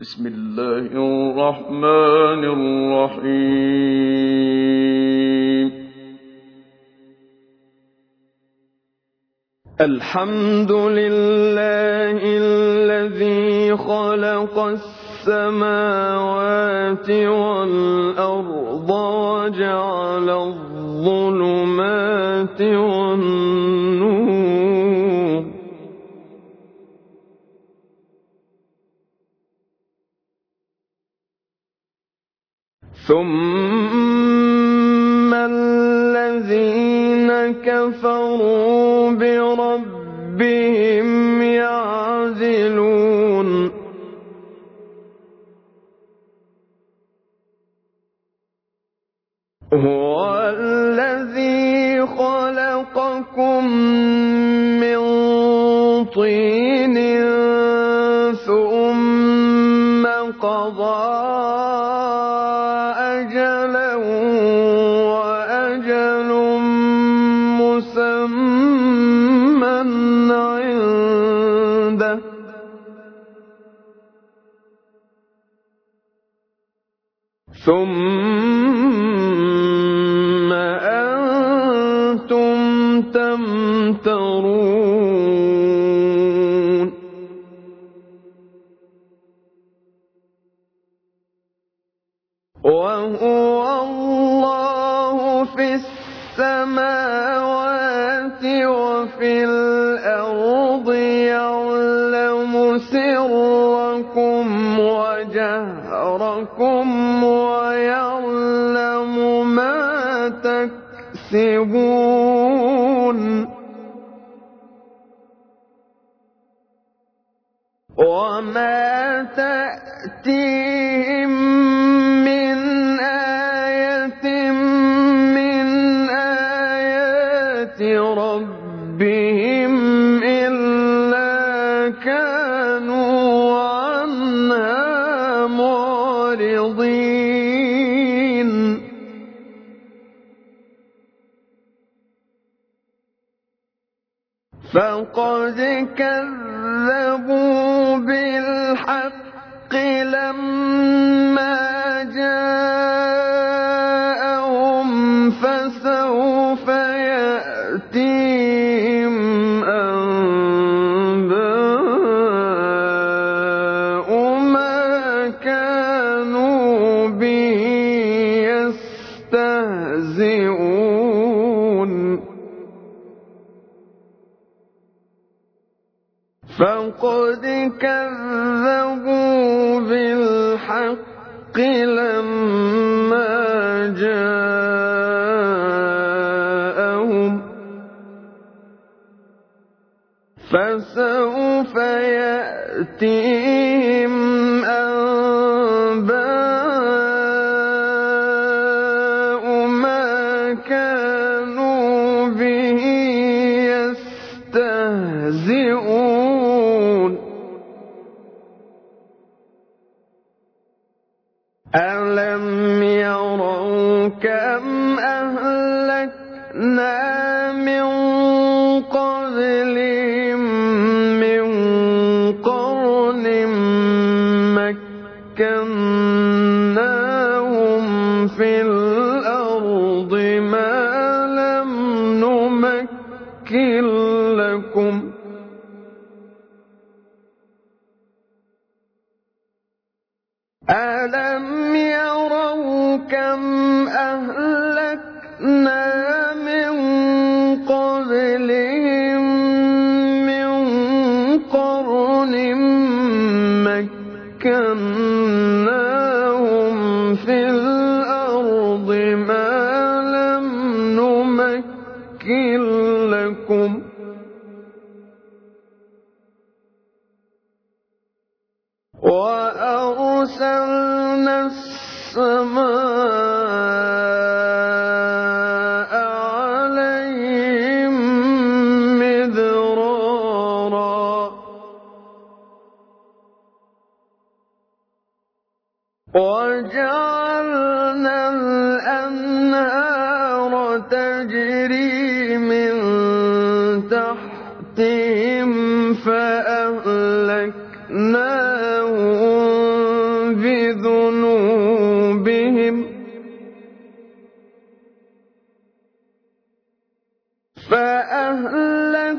بسم الله الرحمن الرحيم. الحمد لله الذي خلق السماوات والأرض وجعل الظلمات والنار ثُمَّ الَّذِينَ كَفَرُوا بِرَبِّهِمْ يعزلون هُوَ الَّذِي خَلَقَكُم مِّن طِينٍ So قد كذبوا بالحق كذبوا فأهلكناهم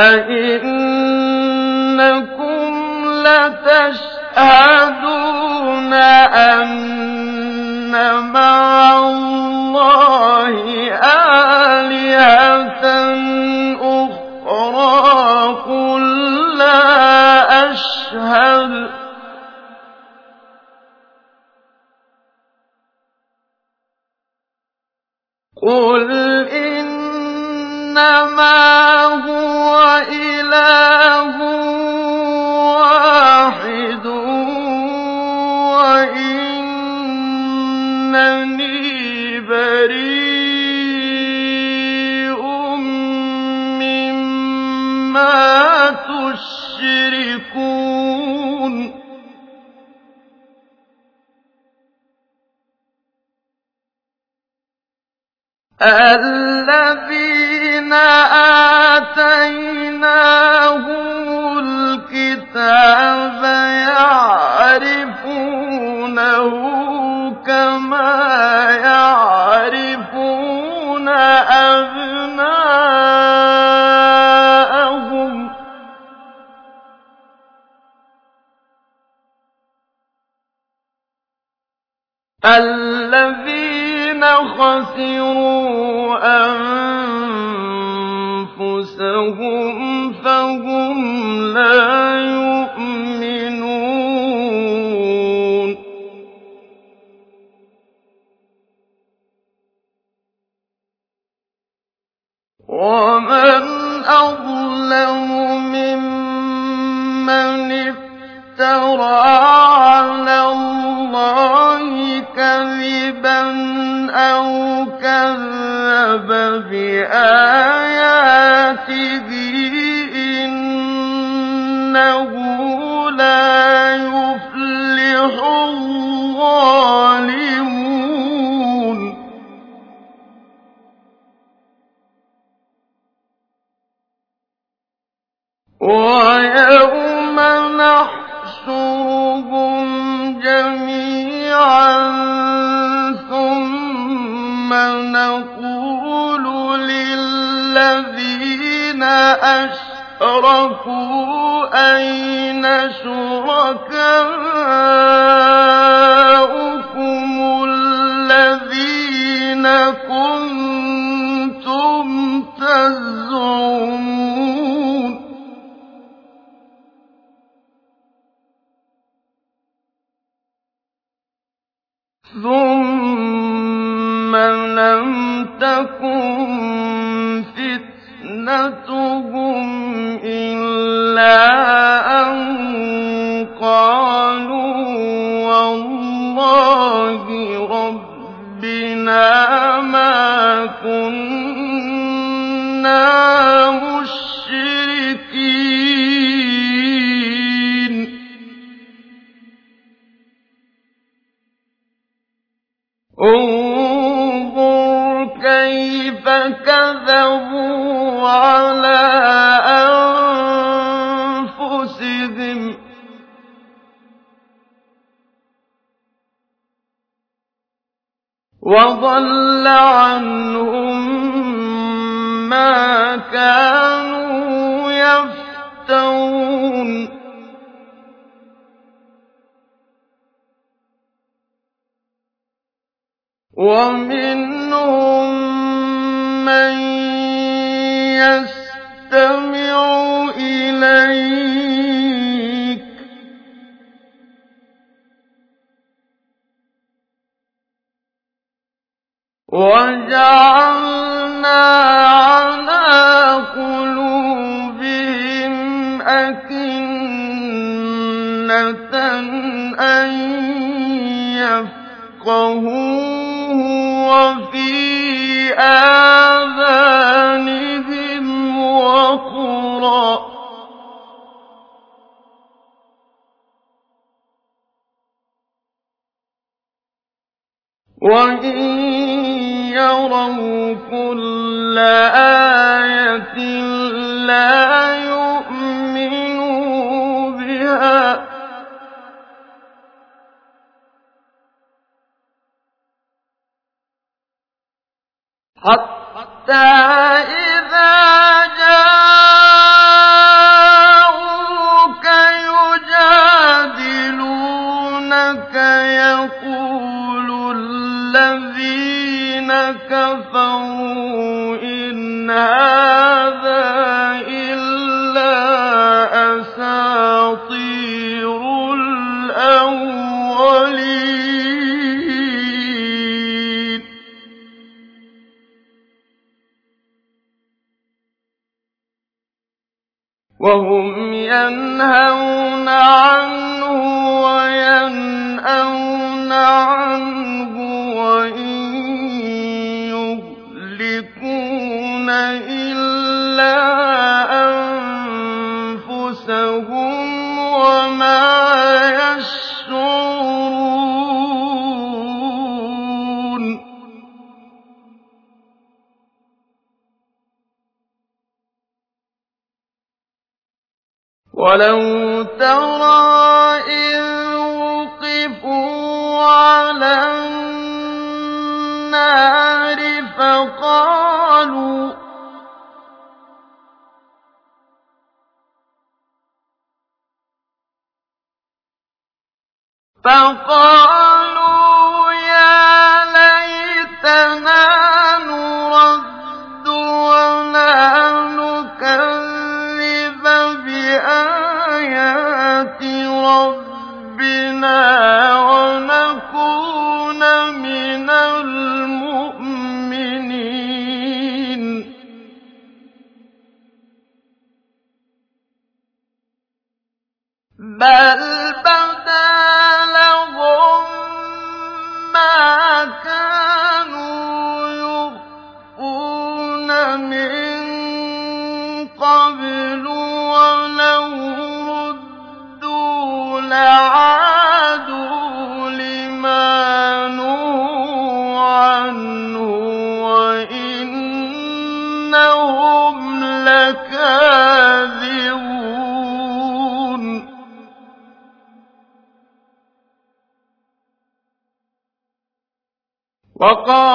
أئنكم لَا يُفْلِحُ الظَّالِمُونَ. وَيَوْمَ نَحْشُرُهُمْ جَمِيعًا ثُمَّ نَقُولُ لِلَّذِينَ أَشْرَكُوا أَيْنَ شُرَكَاؤُكُمُ الَّذِينَ كُنتُمْ تَزْعُمُونَ؟ ثُمَّ لَمْ تَكُن فِتْنَتُهُمْ أَن قَالُوا وَاللَّهِ رَبِّنَا مَا كُنَّا مُشْرِكِينَ انظُرْ كَيْفَ كَذَبُوا عَلَىٰ وَضَلَّ عَنْهُم مَّا كَانُوا يَفْتَرُونَ. وَمِنْهُم مَّن يَسْتَمِعُ إِلَيْكَ ۖ وَجَعَلْنَا عَلَىٰ قُلُوبِهِمْ أَكِنَّةً أَن يَفْقَهُوهُ وَفِي آذَانِهِمْ وَقْرًا ۚ وَإِن يَرَوْا كُلَّ آيَةٍ لَّا يُؤْمِنُوا بِهَا ۚ حَتَّىٰ إِذَا جَاءُوكَ وَهُمْ يَنْهَوْنَ عَنْهُ وَيَنْأَوْنَ عَنْهُ وَإِن يُهْلِكُونَ إِلَّا وَلَوْ تَرَىٰ إِذ وُقِفُوا عَلَى النَّارِ فَقَالُوا يَا لَيْتَنَا وَقَالُوا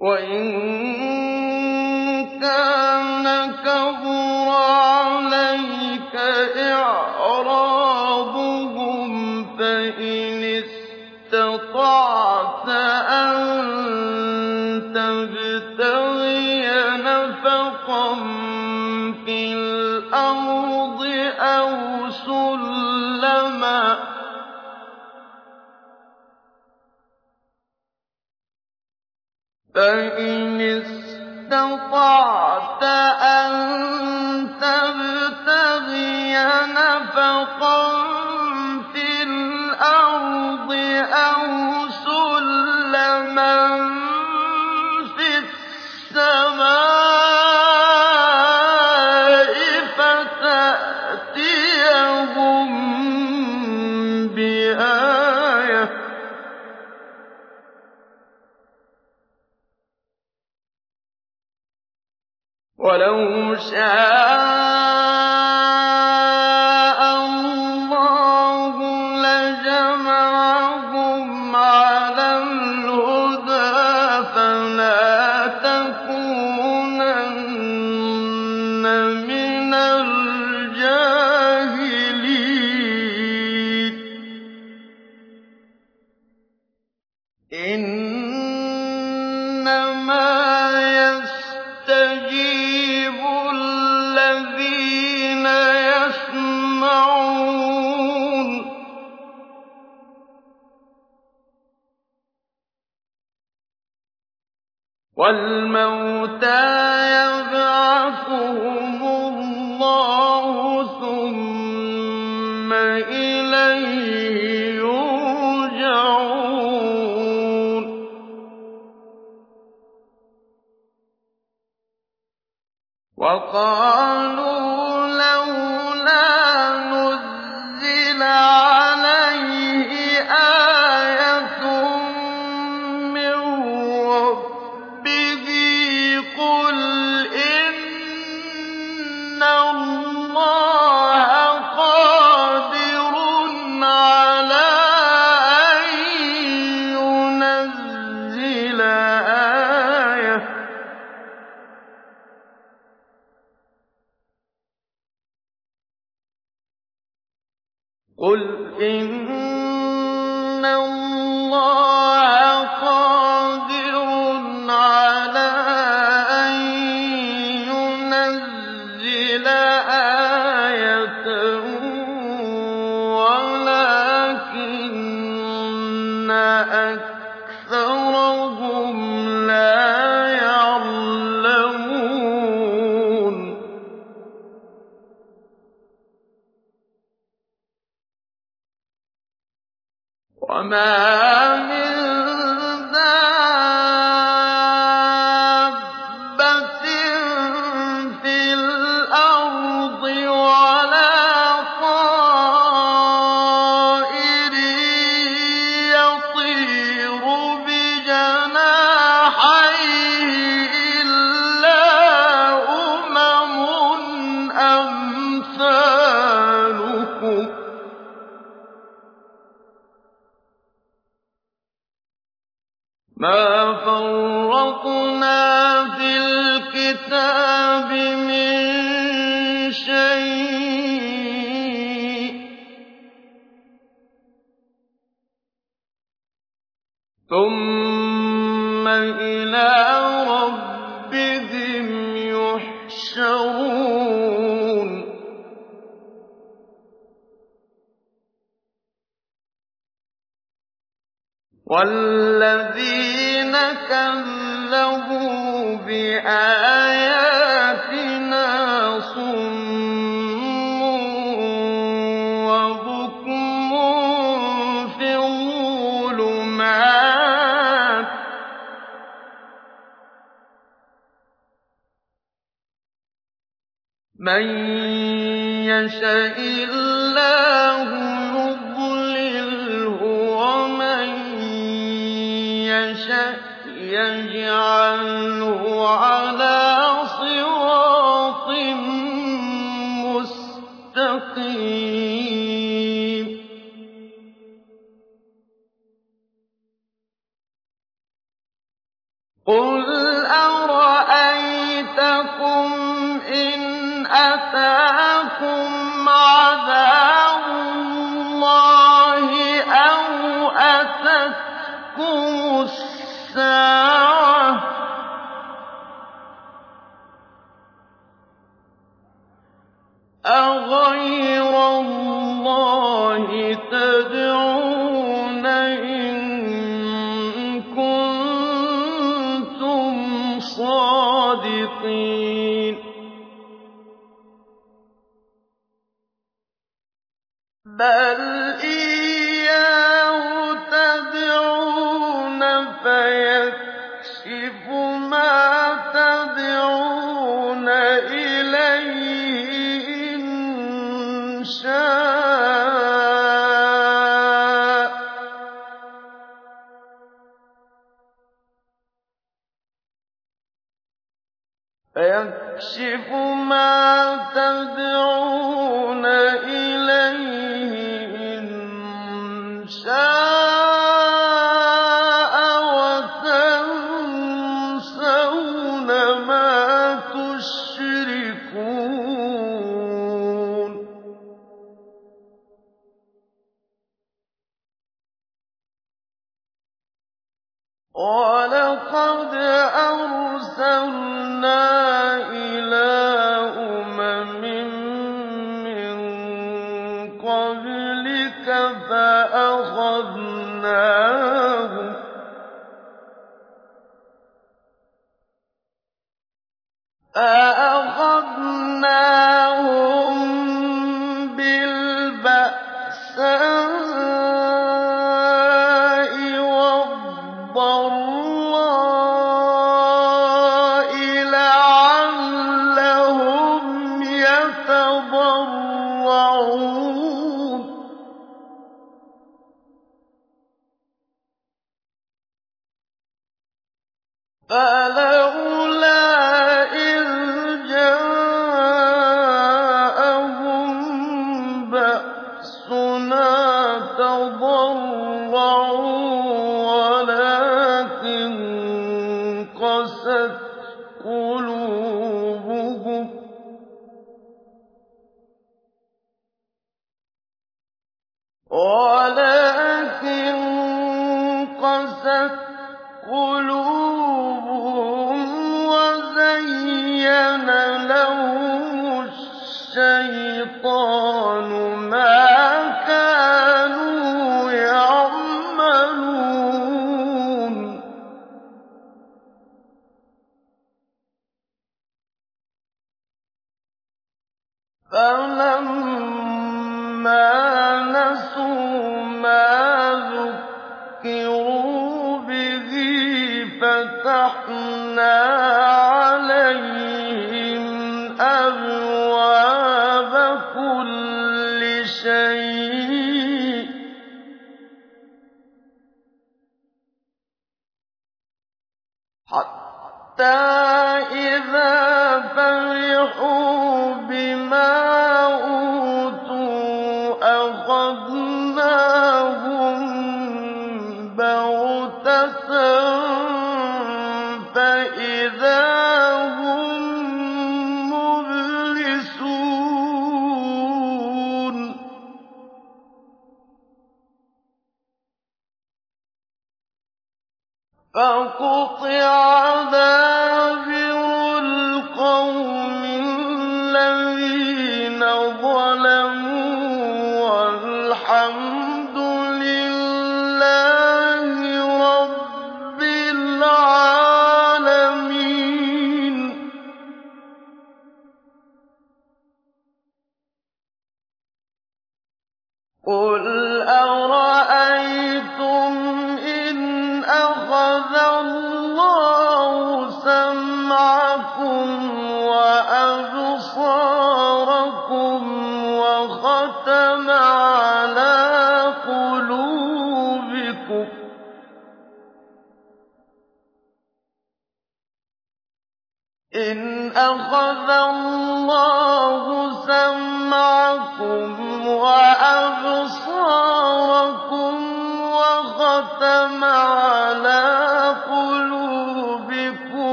وَإِن كَانَ فإن استطعت أن تبتغي نفقا في الأرض أو عَسَى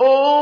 انظُرْ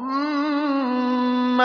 ثُمَّ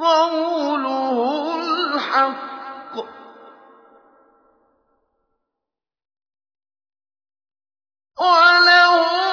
قَوْلُهُ الْحَقُّ ۚ. وَلَهُ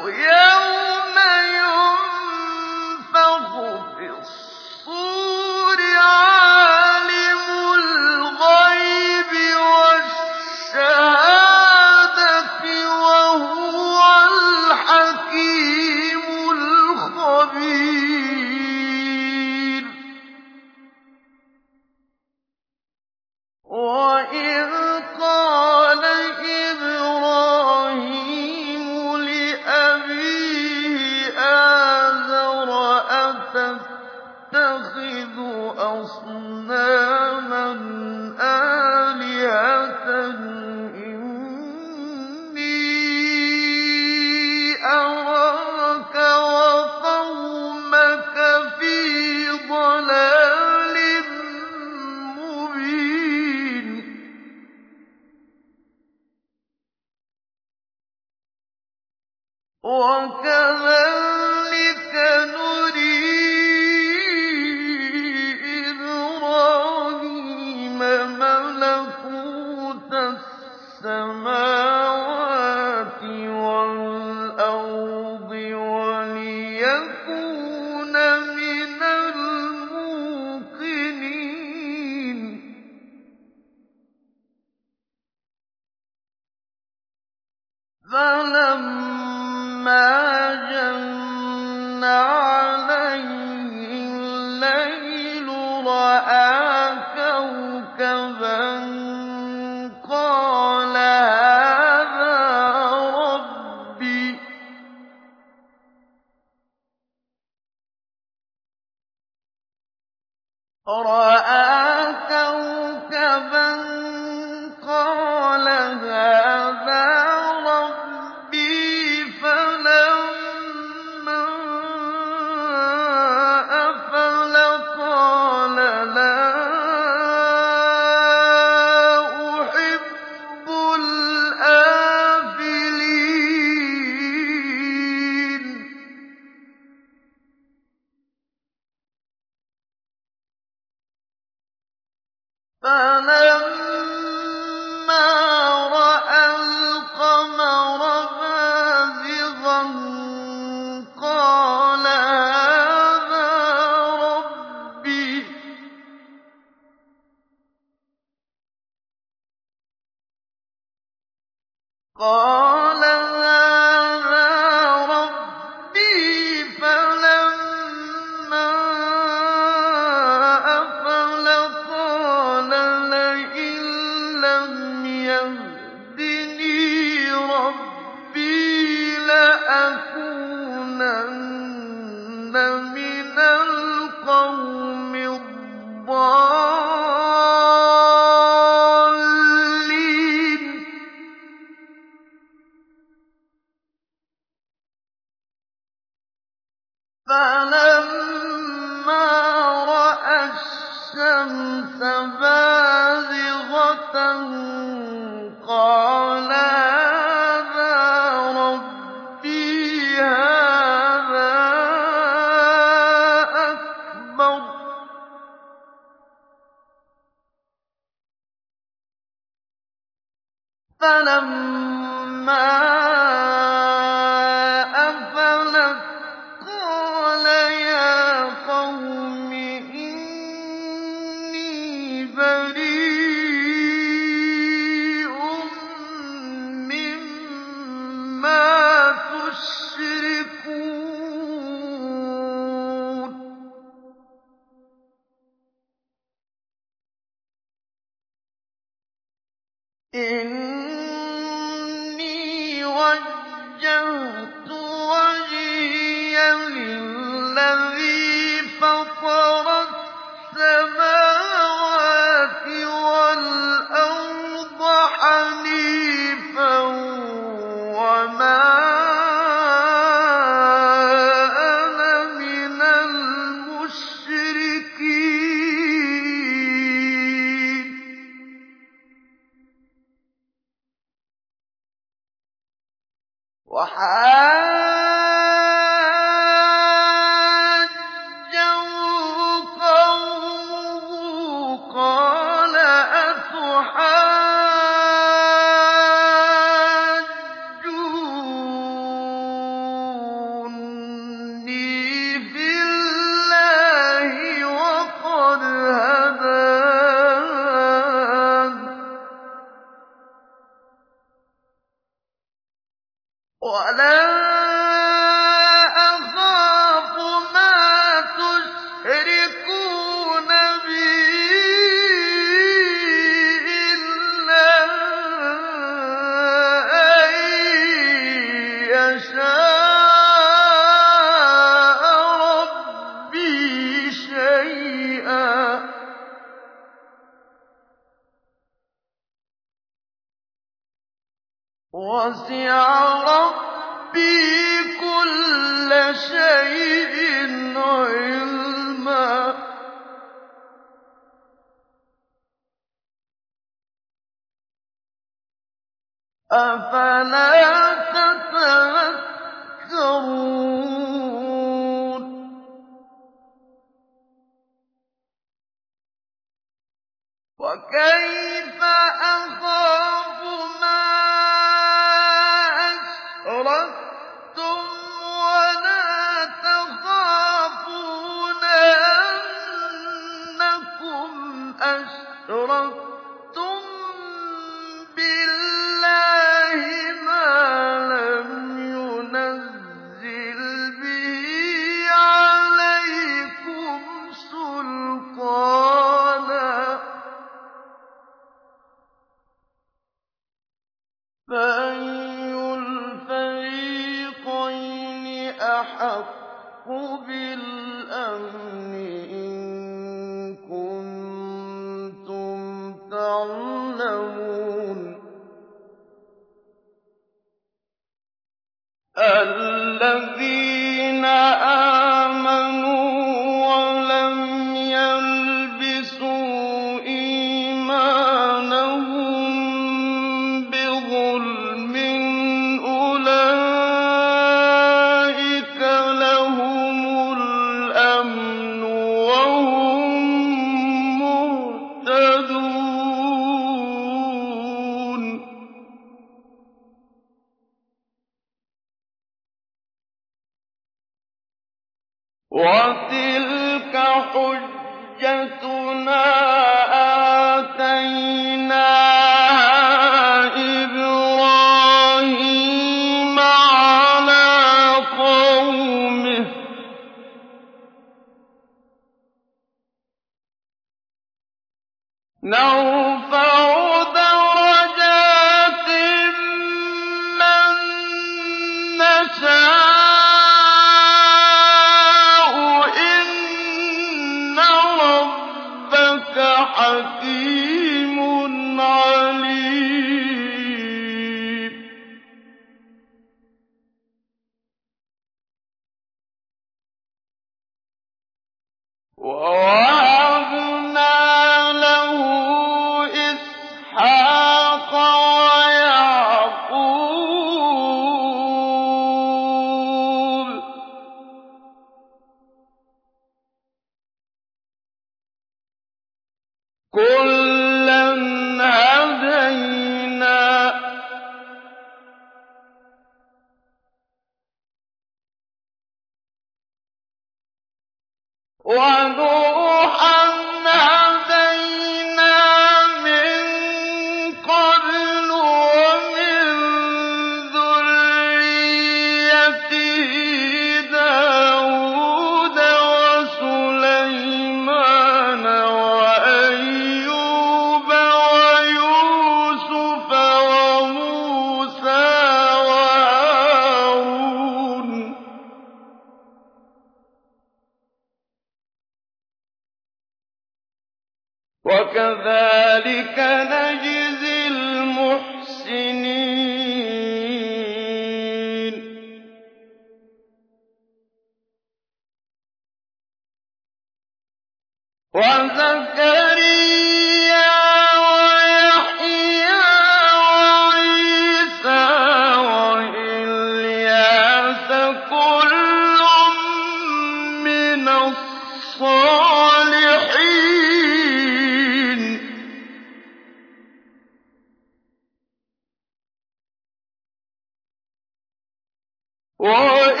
我。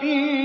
في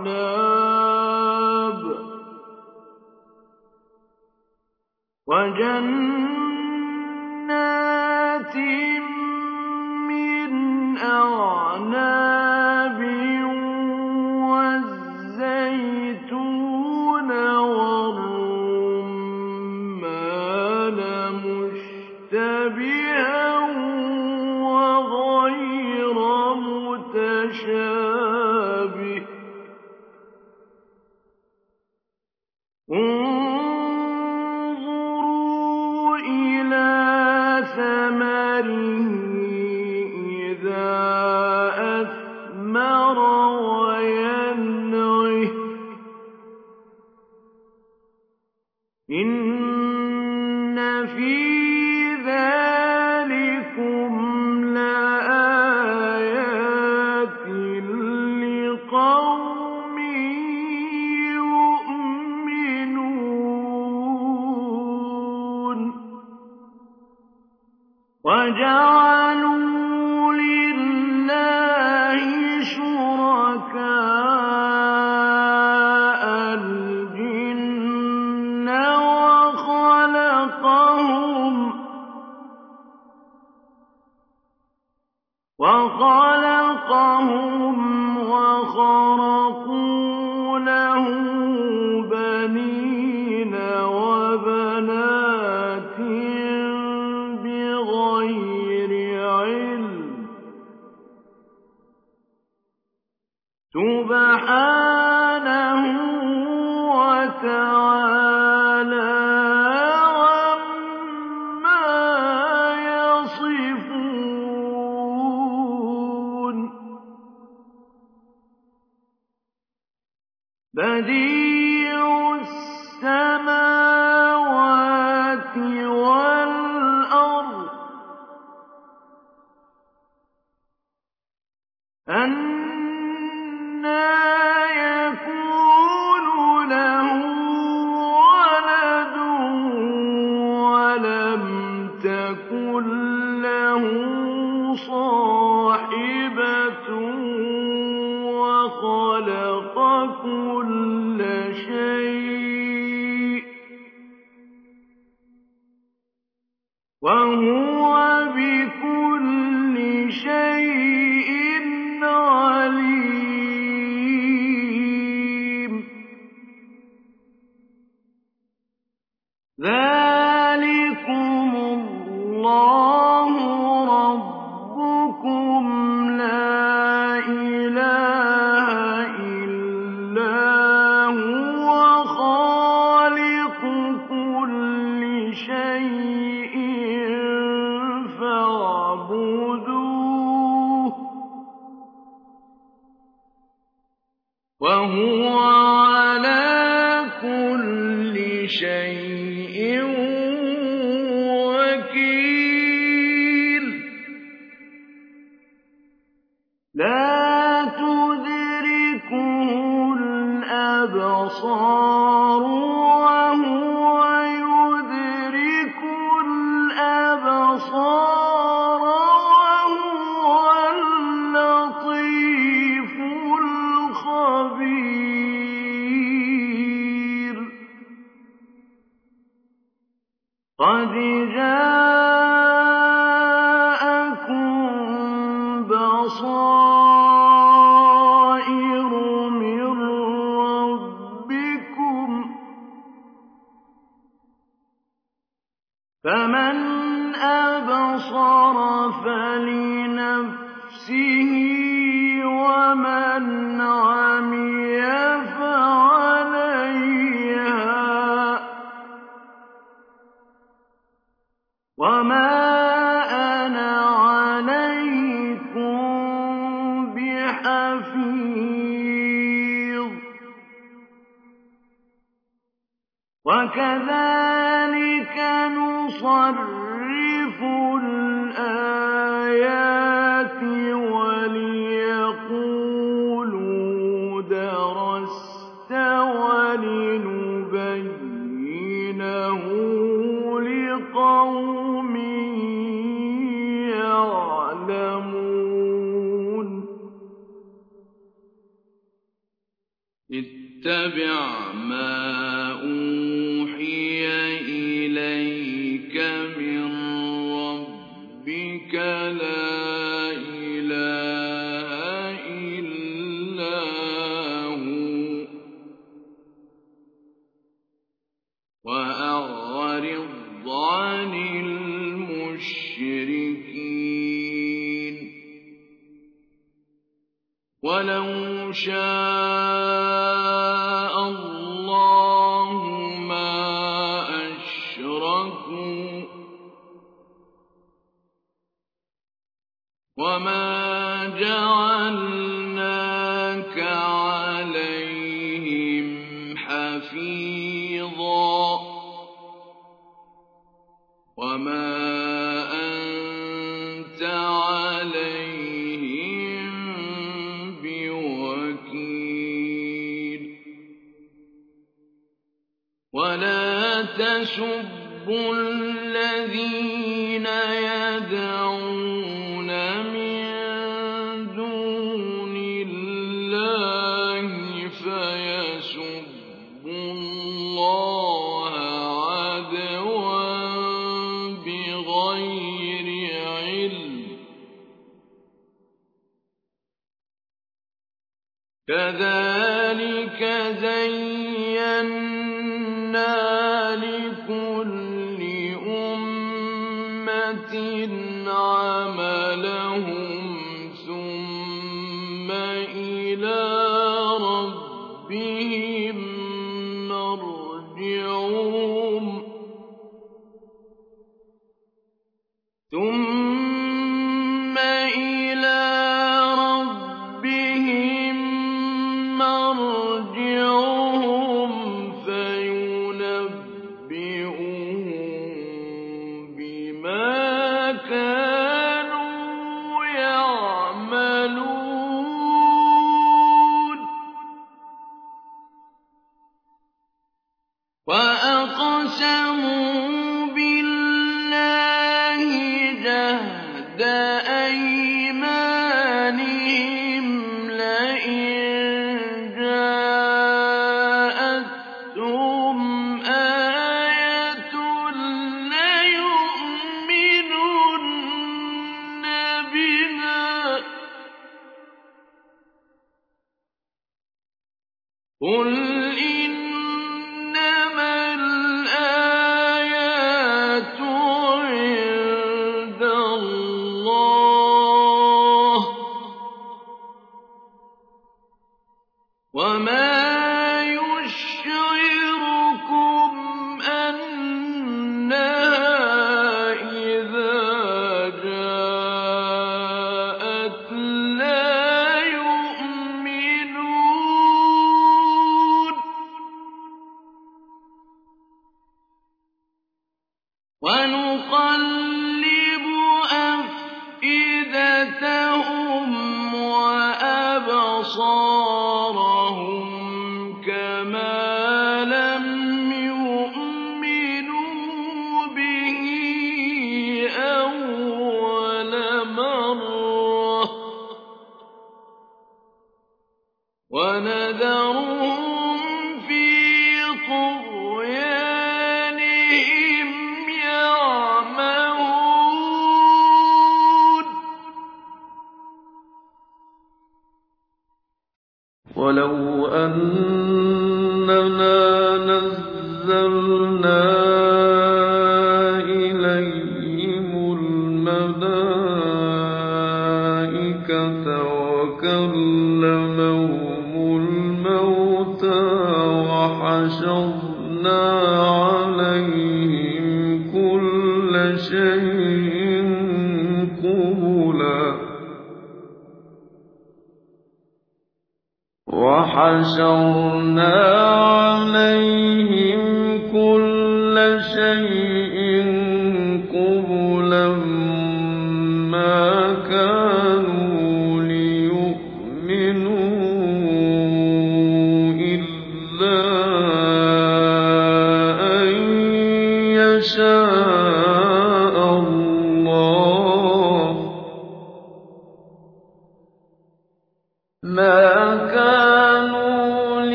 مِّنْ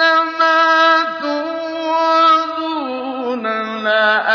إِنَّمَا تُوعَدُونَ لَآتٍ ۖ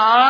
ஆ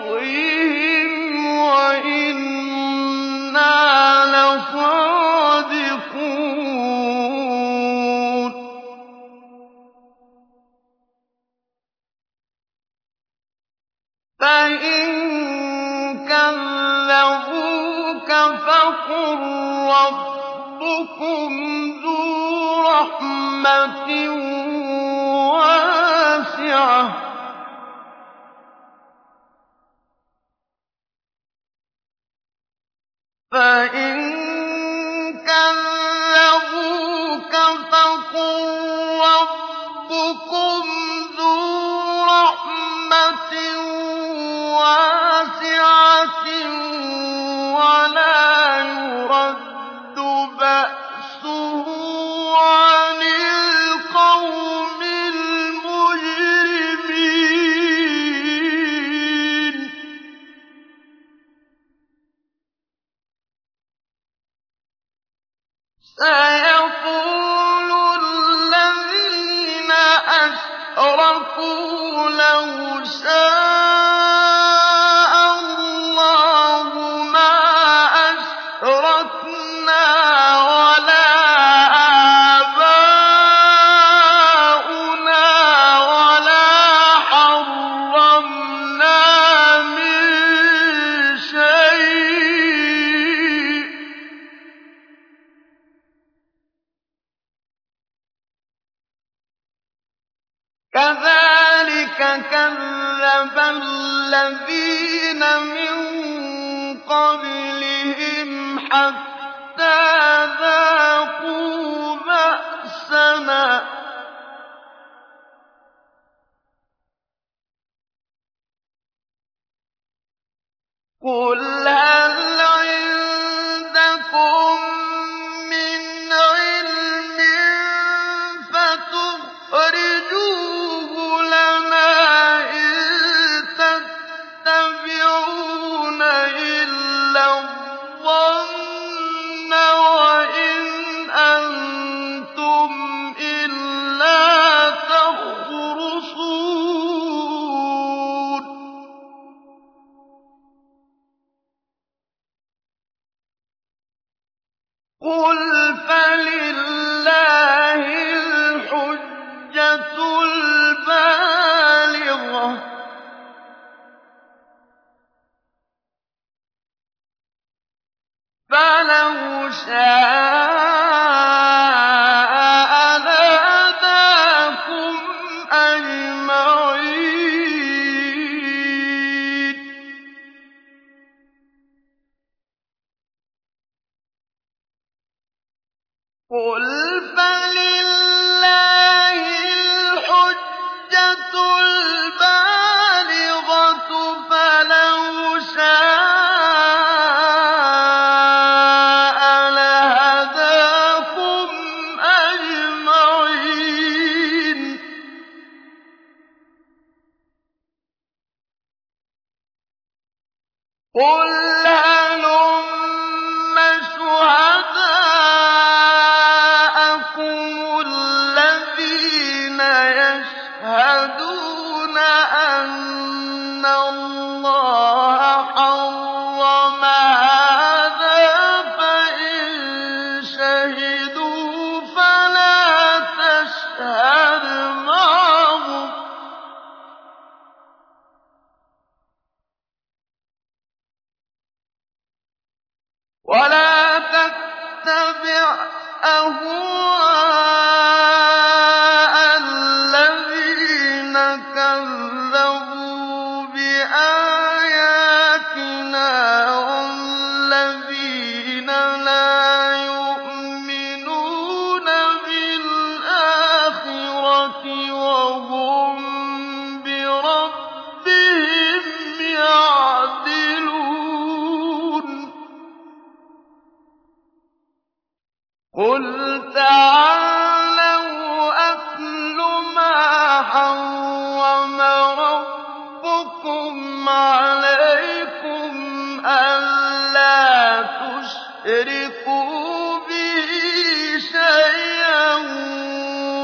رَّبُّكُمْ ذُو رَحْمَةٍ وَاسِعَةٍ. فَإِن كَذَّبُوكَ فَقُل رَّبُّكُمْ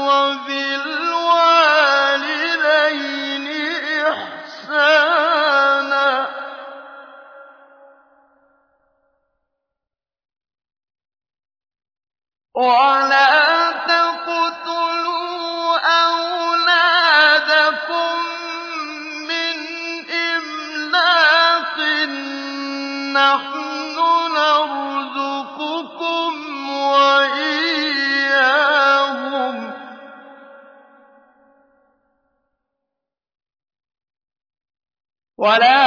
وَبِالْوَالِدَيْنِ وَلَا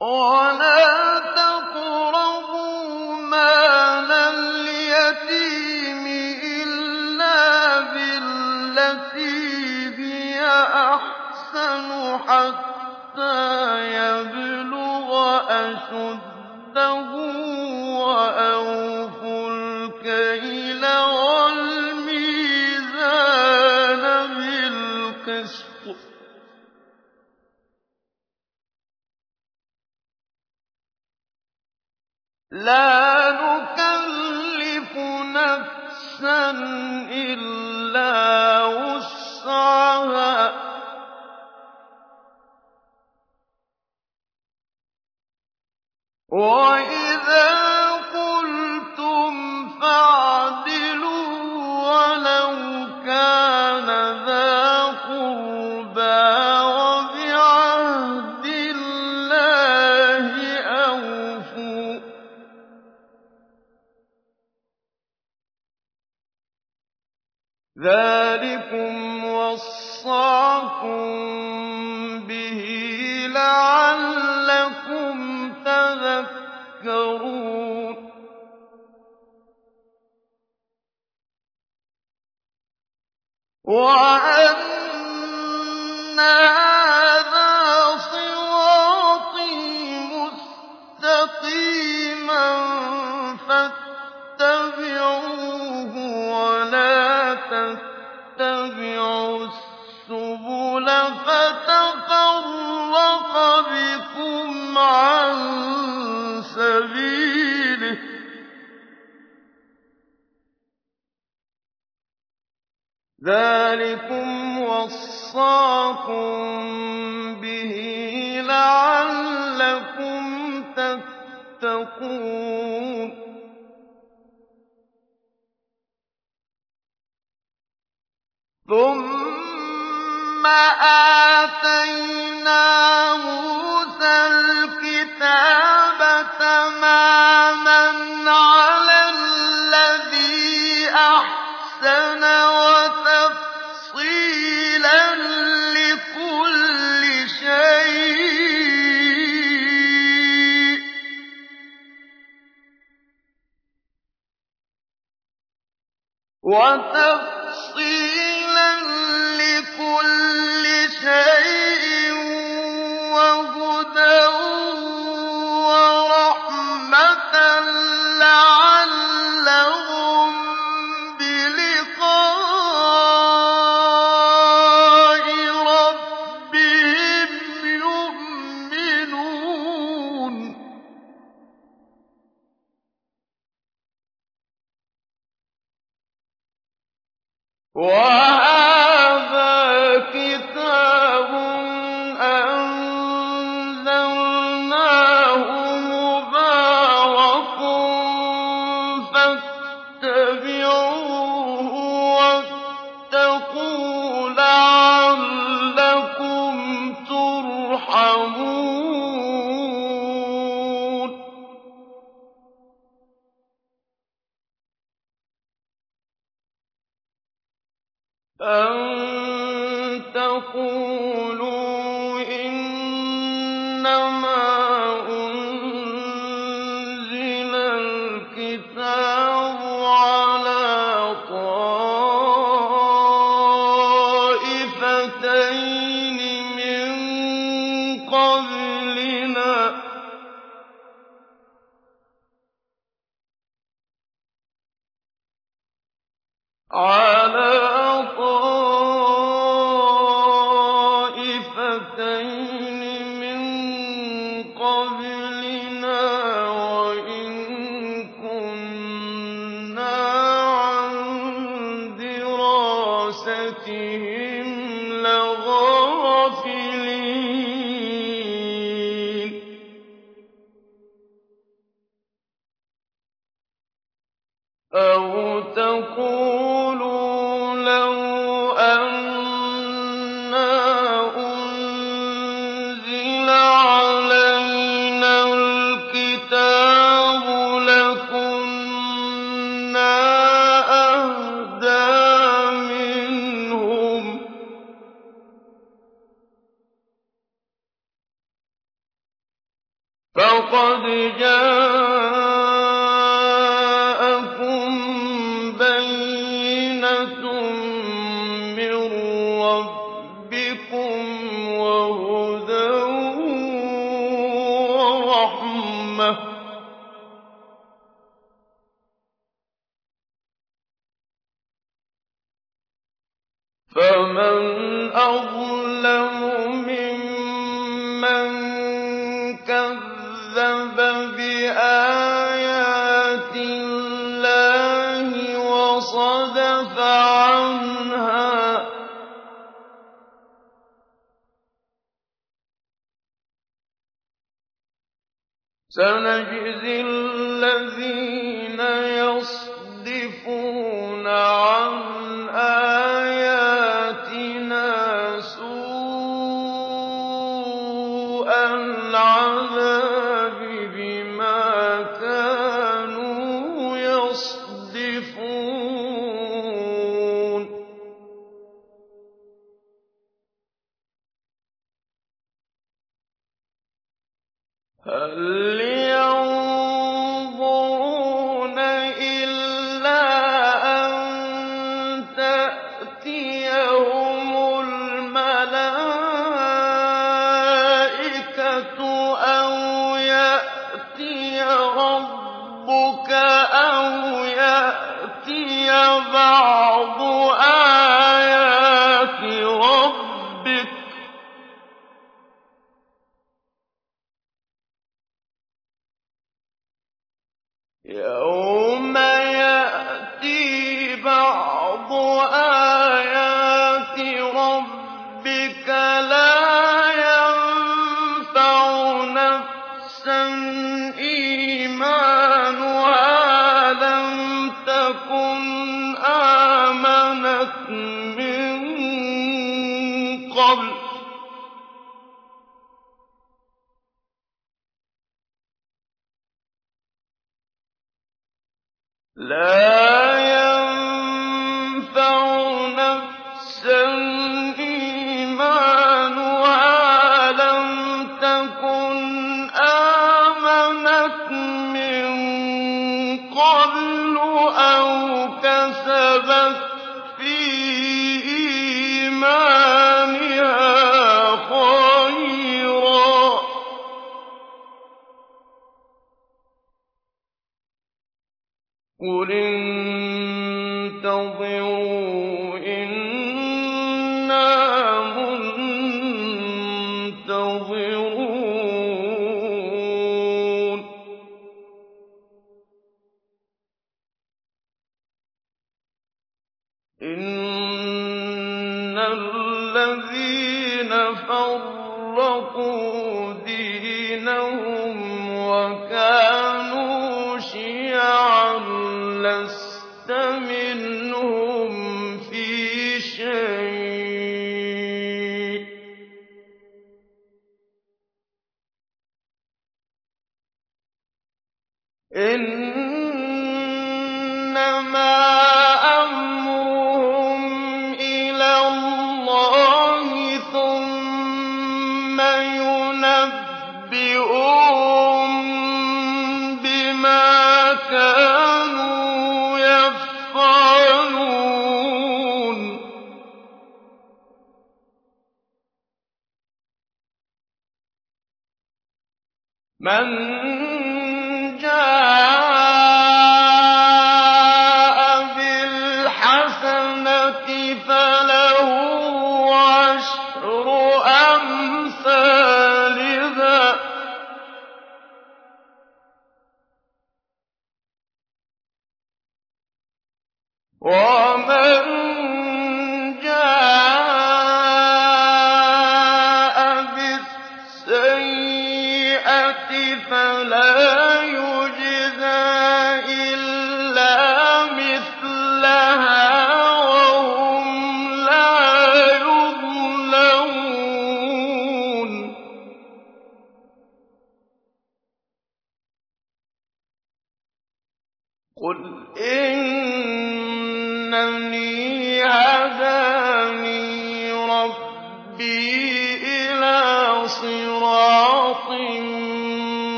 وَلَا تَقْرَبُوا مَالَ الْيَتِيمِ إِلَّا بِالَّتِي هِيَ أَحْسَنُ حَتَّىٰ يَبْلُغَ أشد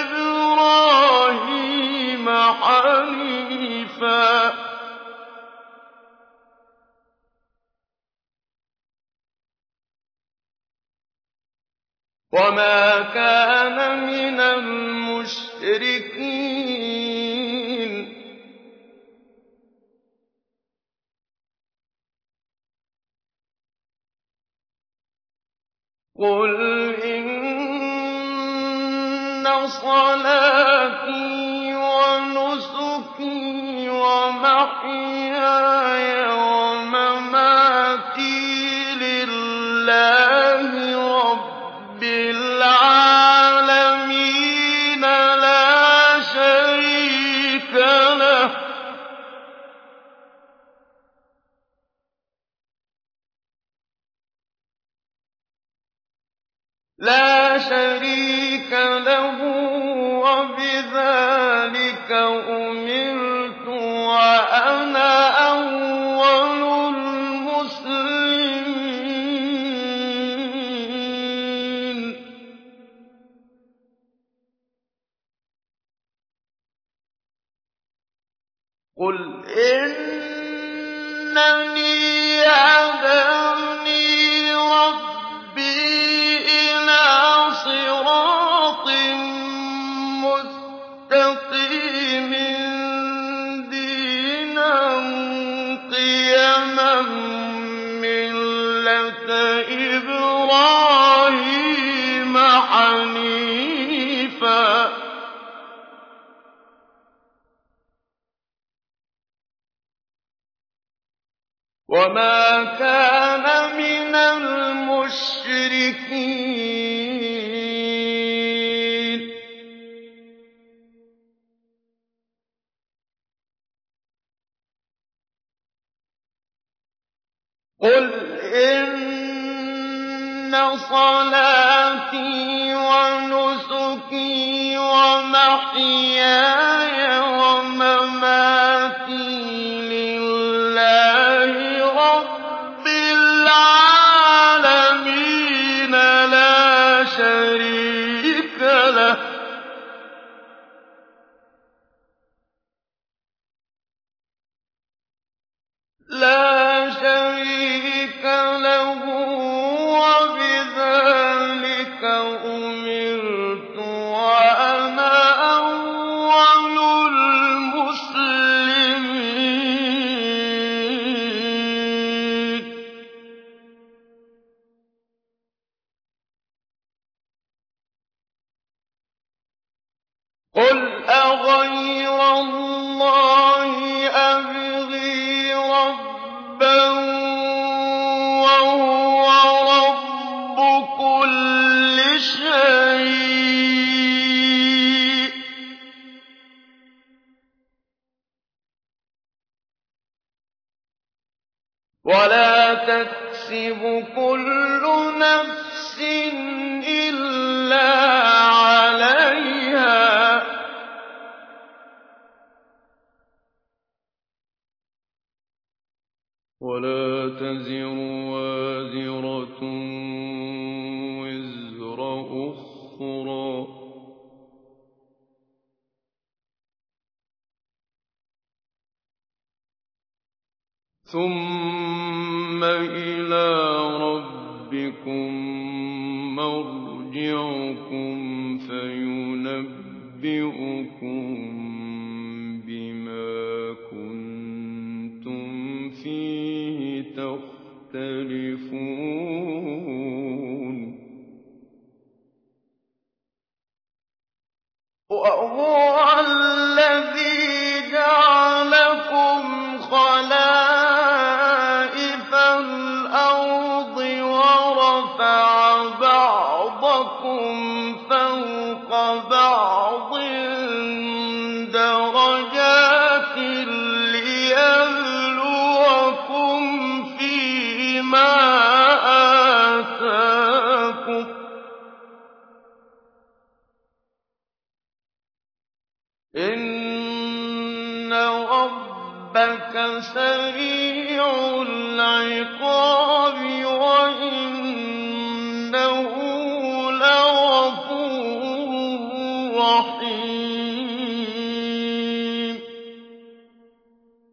إِبْرَاهِيمَ حَنِيفًا ۖ. وَمَا كَانَ مِنَ الْمُشْرِكِينَ. وَمَحْيَايَ